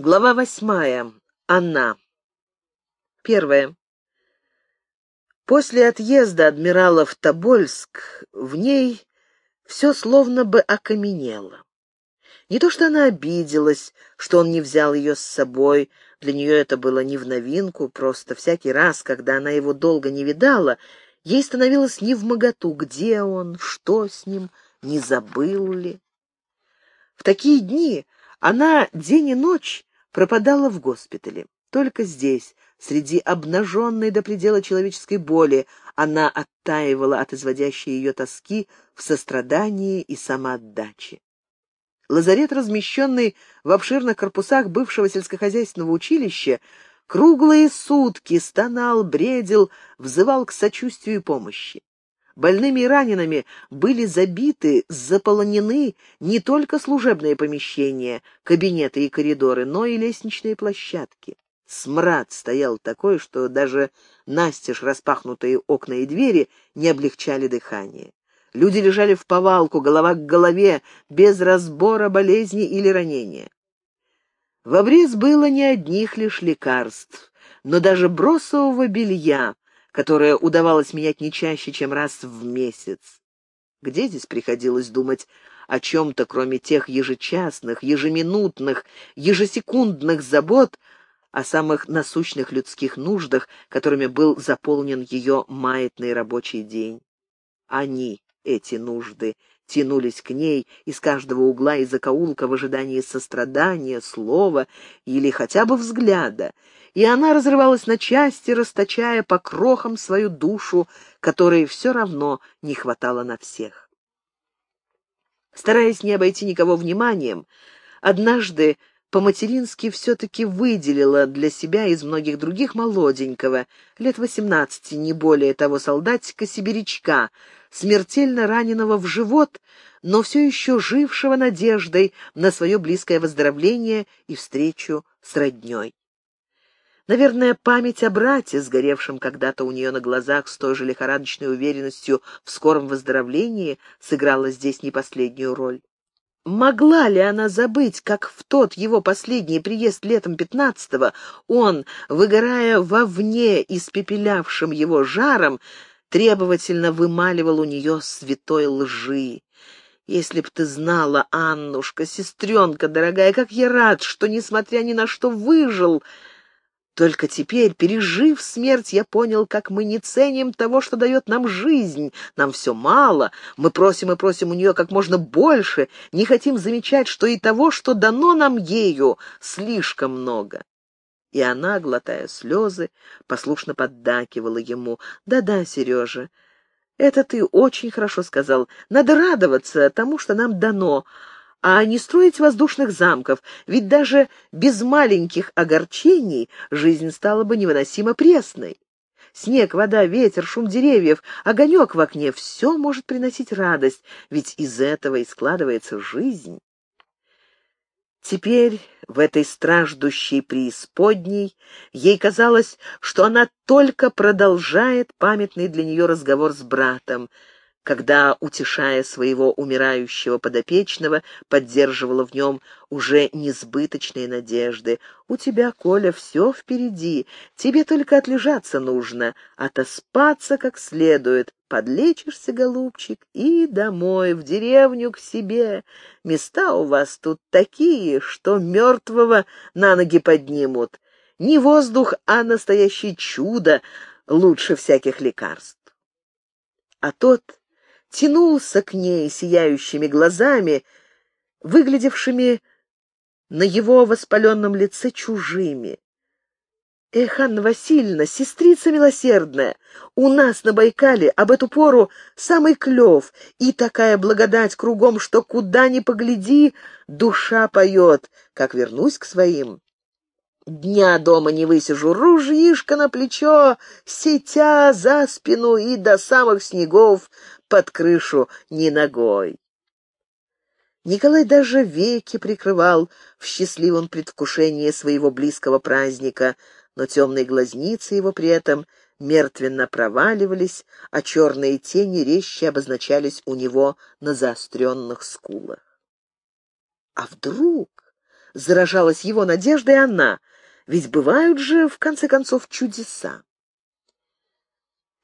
Глава восьмая. Она. Первое. После отъезда адмирала в Тобольск в ней все словно бы окаменело. Не то что она обиделась, что он не взял ее с собой, для нее это было не в новинку, просто всякий раз, когда она его долго не видала, ей становилось не в моготу, где он, что с ним, не забыл ли. В такие дни она день и ночь пропадала в госпитале. Только здесь, среди обнаженной до предела человеческой боли, она оттаивала от изводящей ее тоски в сострадании и самоотдаче. Лазарет, размещенный в обширных корпусах бывшего сельскохозяйственного училища, круглые сутки стонал, бредил, взывал к сочувствию и помощи. Больными и ранеными были забиты, заполонены не только служебные помещения, кабинеты и коридоры, но и лестничные площадки. Смрад стоял такой, что даже настежь распахнутые окна и двери не облегчали дыхание. Люди лежали в повалку, голова к голове, без разбора болезни или ранения. В обрез было не одних лишь лекарств, но даже бросового белья, которое удавалось менять не чаще, чем раз в месяц. Где здесь приходилось думать о чем-то, кроме тех ежечасных, ежеминутных, ежесекундных забот, о самых насущных людских нуждах, которыми был заполнен ее маятный рабочий день. Они, эти нужды, тянулись к ней из каждого угла и закоулка в ожидании сострадания, слова или хотя бы взгляда, и она разрывалась на части, расточая по крохам свою душу, которой все равно не хватало на всех. Стараясь не обойти никого вниманием, однажды по-матерински все-таки выделила для себя из многих других молоденького, лет восемнадцати, не более того солдатика-сибирячка, смертельно раненого в живот, но все еще жившего надеждой на свое близкое выздоровление и встречу с родней. Наверное, память о брате, сгоревшем когда-то у нее на глазах с той же лихорадочной уверенностью в скором выздоровлении, сыграла здесь не последнюю роль. Могла ли она забыть, как в тот его последний приезд летом пятнадцатого он, выгорая вовне испепелявшим его жаром, требовательно вымаливал у нее святой лжи? Если б ты знала, Аннушка, сестренка дорогая, как я рад, что, несмотря ни на что, выжил, только теперь, пережив смерть, я понял, как мы не ценим того, что дает нам жизнь. Нам все мало, мы просим и просим у нее как можно больше, не хотим замечать, что и того, что дано нам ею, слишком много. И она, глотая слезы, послушно поддакивала ему. «Да-да, Сережа, это ты очень хорошо сказал. Надо радоваться тому, что нам дано, а не строить воздушных замков, ведь даже без маленьких огорчений жизнь стала бы невыносимо пресной. Снег, вода, ветер, шум деревьев, огонек в окне — все может приносить радость, ведь из этого и складывается жизнь. Теперь, в этой страждущей преисподней, ей казалось, что она только продолжает памятный для нее разговор с братом — когда, утешая своего умирающего подопечного, поддерживала в нем уже несбыточные надежды. «У тебя, Коля, все впереди. Тебе только отлежаться нужно, отоспаться как следует. Подлечишься, голубчик, и домой, в деревню к себе. Места у вас тут такие, что мертвого на ноги поднимут. Не воздух, а настоящее чудо лучше всяких лекарств». А тот тянулся к ней сияющими глазами, выглядевшими на его воспаленном лице чужими. «Эх, Анна Васильевна, сестрица милосердная, у нас на Байкале об эту пору самый клев, и такая благодать кругом, что куда ни погляди, душа поет, как вернусь к своим. Дня дома не высижу, ружьишко на плечо, сетя за спину и до самых снегов под крышу ни ногой. Николай даже веки прикрывал в счастливом предвкушении своего близкого праздника, но темные глазницы его при этом мертвенно проваливались, а черные тени резче обозначались у него на заостренных скулах. А вдруг заражалась его надеждой она, ведь бывают же, в конце концов, чудеса.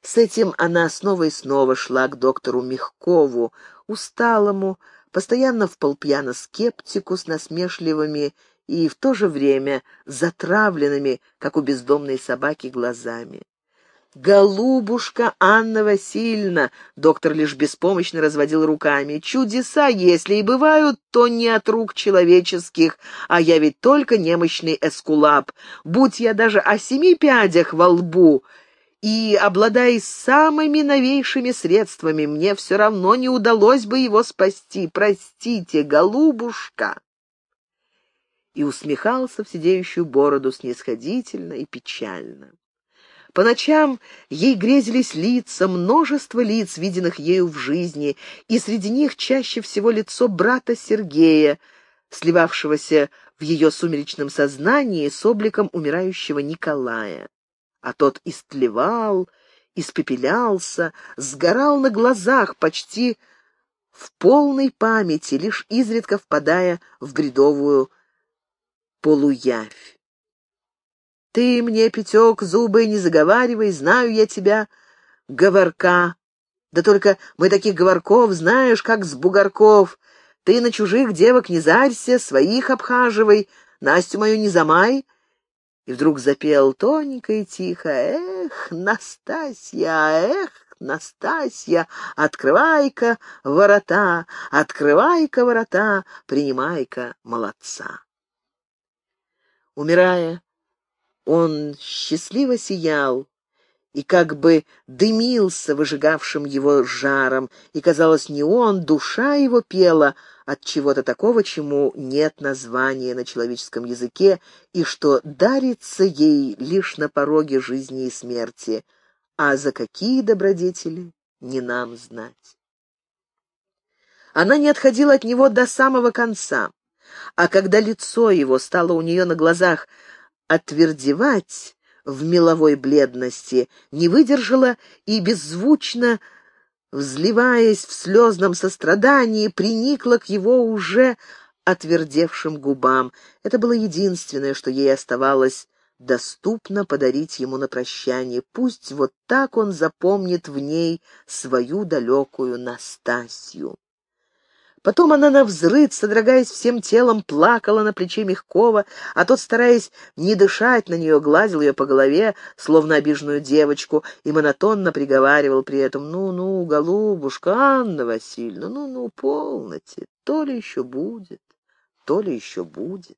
С этим она снова и снова шла к доктору Мягкову, усталому, постоянно в полпьяно скептику с насмешливыми и в то же время затравленными, как у бездомной собаки, глазами. «Голубушка Анна Васильевна!» — доктор лишь беспомощно разводил руками. «Чудеса, если и бывают, то не от рук человеческих, а я ведь только немощный эскулап. Будь я даже о семи пядях во лбу, и, обладая самыми новейшими средствами, мне все равно не удалось бы его спасти. Простите, голубушка!» И усмехался в сидеющую бороду снисходительно и печально. По ночам ей грезились лица, множество лиц, виденных ею в жизни, и среди них чаще всего лицо брата Сергея, сливавшегося в ее сумеречном сознании с обликом умирающего Николая. А тот истлевал, испепелялся, сгорал на глазах, почти в полной памяти, лишь изредка впадая в бредовую полуявь. Ты мне, Пятек, зубы не заговаривай, знаю я тебя, говорка. Да только мы таких говорков знаешь, как с бугорков. Ты на чужих девок не зарься, своих обхаживай, Настю мою не замай. И вдруг запел тоненько и тихо. Эх, Настасья, эх, Настасья, открывай-ка ворота, открывай-ка ворота, принимай-ка молодца. Умирая, он счастливо сиял и как бы дымился выжигавшим его жаром, и, казалось, не он, душа его пела от чего-то такого, чему нет названия на человеческом языке, и что дарится ей лишь на пороге жизни и смерти, а за какие добродетели не нам знать. Она не отходила от него до самого конца, а когда лицо его стало у нее на глазах отвердевать в меловой бледности, не выдержала и беззвучно, взливаясь в слезном сострадании, приникла к его уже отвердевшим губам. Это было единственное, что ей оставалось доступно подарить ему на прощание. Пусть вот так он запомнит в ней свою далекую Настасью. Потом она навзрыд, содрогаясь всем телом, плакала на плече Мягкова, а тот, стараясь не дышать на нее, гладил ее по голове, словно обиженную девочку, и монотонно приговаривал при этом «Ну-ну, голубушка, Анна Васильевна, ну-ну, полноте, то ли еще будет, то ли еще будет».